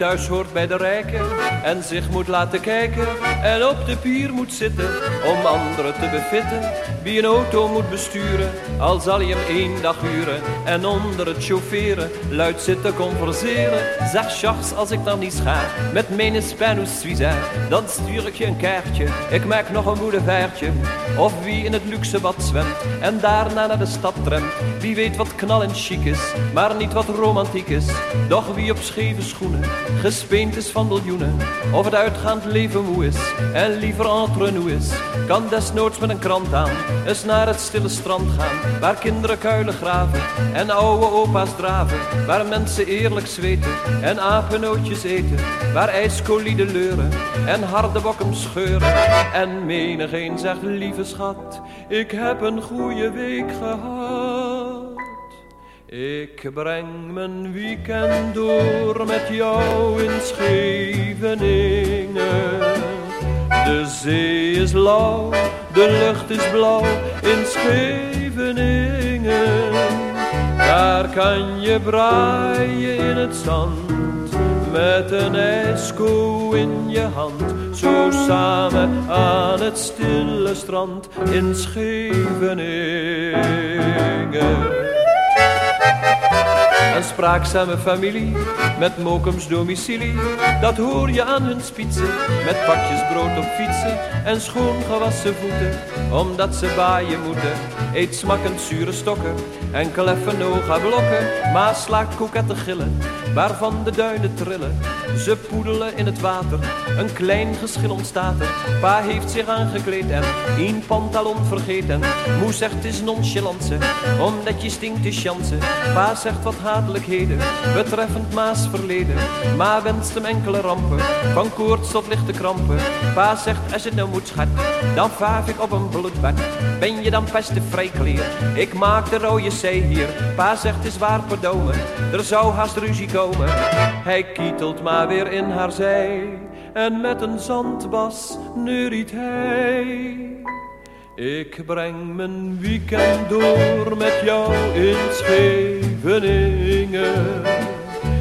thuis hoort bij de rijken en zich moet laten kijken en op de pier moet zitten om anderen te bevitten. Wie een auto moet besturen, al zal hij hem één dag huren en onder het chaufferen luid zitten converseren. Zeg Charles, als ik dan niet ga met mijn Spanus Suisse, dan stuur ik je een kaartje. Ik maak nog een boulevardje. Of wie in het luxe bad zwemt en daarna naar de stad tremt. Wie weet wat knal en chic is, maar niet wat romantiek is. Doch wie op scheve schoenen gespeend is van miljoenen. Of het uitgaand leven moe is en liever entre nous is. Kan desnoods met een krant aan eens naar het stille strand gaan. Waar kinderen kuilen graven en oude opa's draven. Waar mensen eerlijk zweten en apennootjes eten. Waar ijskolide leuren en harde bokken scheuren. En menigeen zegt lieve schat, ik heb een goede week gehad. Ik breng mijn weekend door met jou in Scheveningen. De zee is lauw, de lucht is blauw in Scheveningen. Daar kan je braaien in het zand met een ijsko in je hand. Zo samen aan het stille strand in Scheveningen. Spraakzame familie met Mokums domicilie. Dat hoor je aan hun spitsen met pakjes brood op fietsen en schoon gewassen voeten. Omdat ze baaien moeten, eet smakkend zure stokken en kleffen oga blokken. Maar slaakt kokette gillen waarvan de duinen trillen. Ze poedelen in het water, een klein geschil ontstaat er. Pa heeft zich aangekleed en een pantalon vergeten. Moe zegt is nonchalance, omdat je stinkt te chansen. Pa zegt wat hatelijkheden, betreffend Maas verleden. Ma wenst hem enkele rampen, van koorts tot lichte krampen. Pa zegt als het nou moet schat, dan vaaf ik op een bloedbed. Ben je dan best Ik maak de rode zee hier. Pa zegt is waar verdomen, er zou haast ruzie komen. Hij kietelt maar weer in haar zij en met een zandbas neuriet hij. Ik breng mijn weekend door met jou in Scheveningen.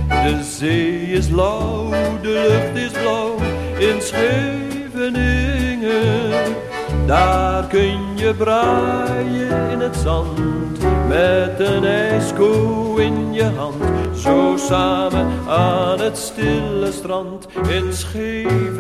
De zee is lauw, de lucht is blauw in Scheveningen. Daar kun je braaien in het zand met een ijsko in je hand. Zo samen aan het stille strand in Scheveningen.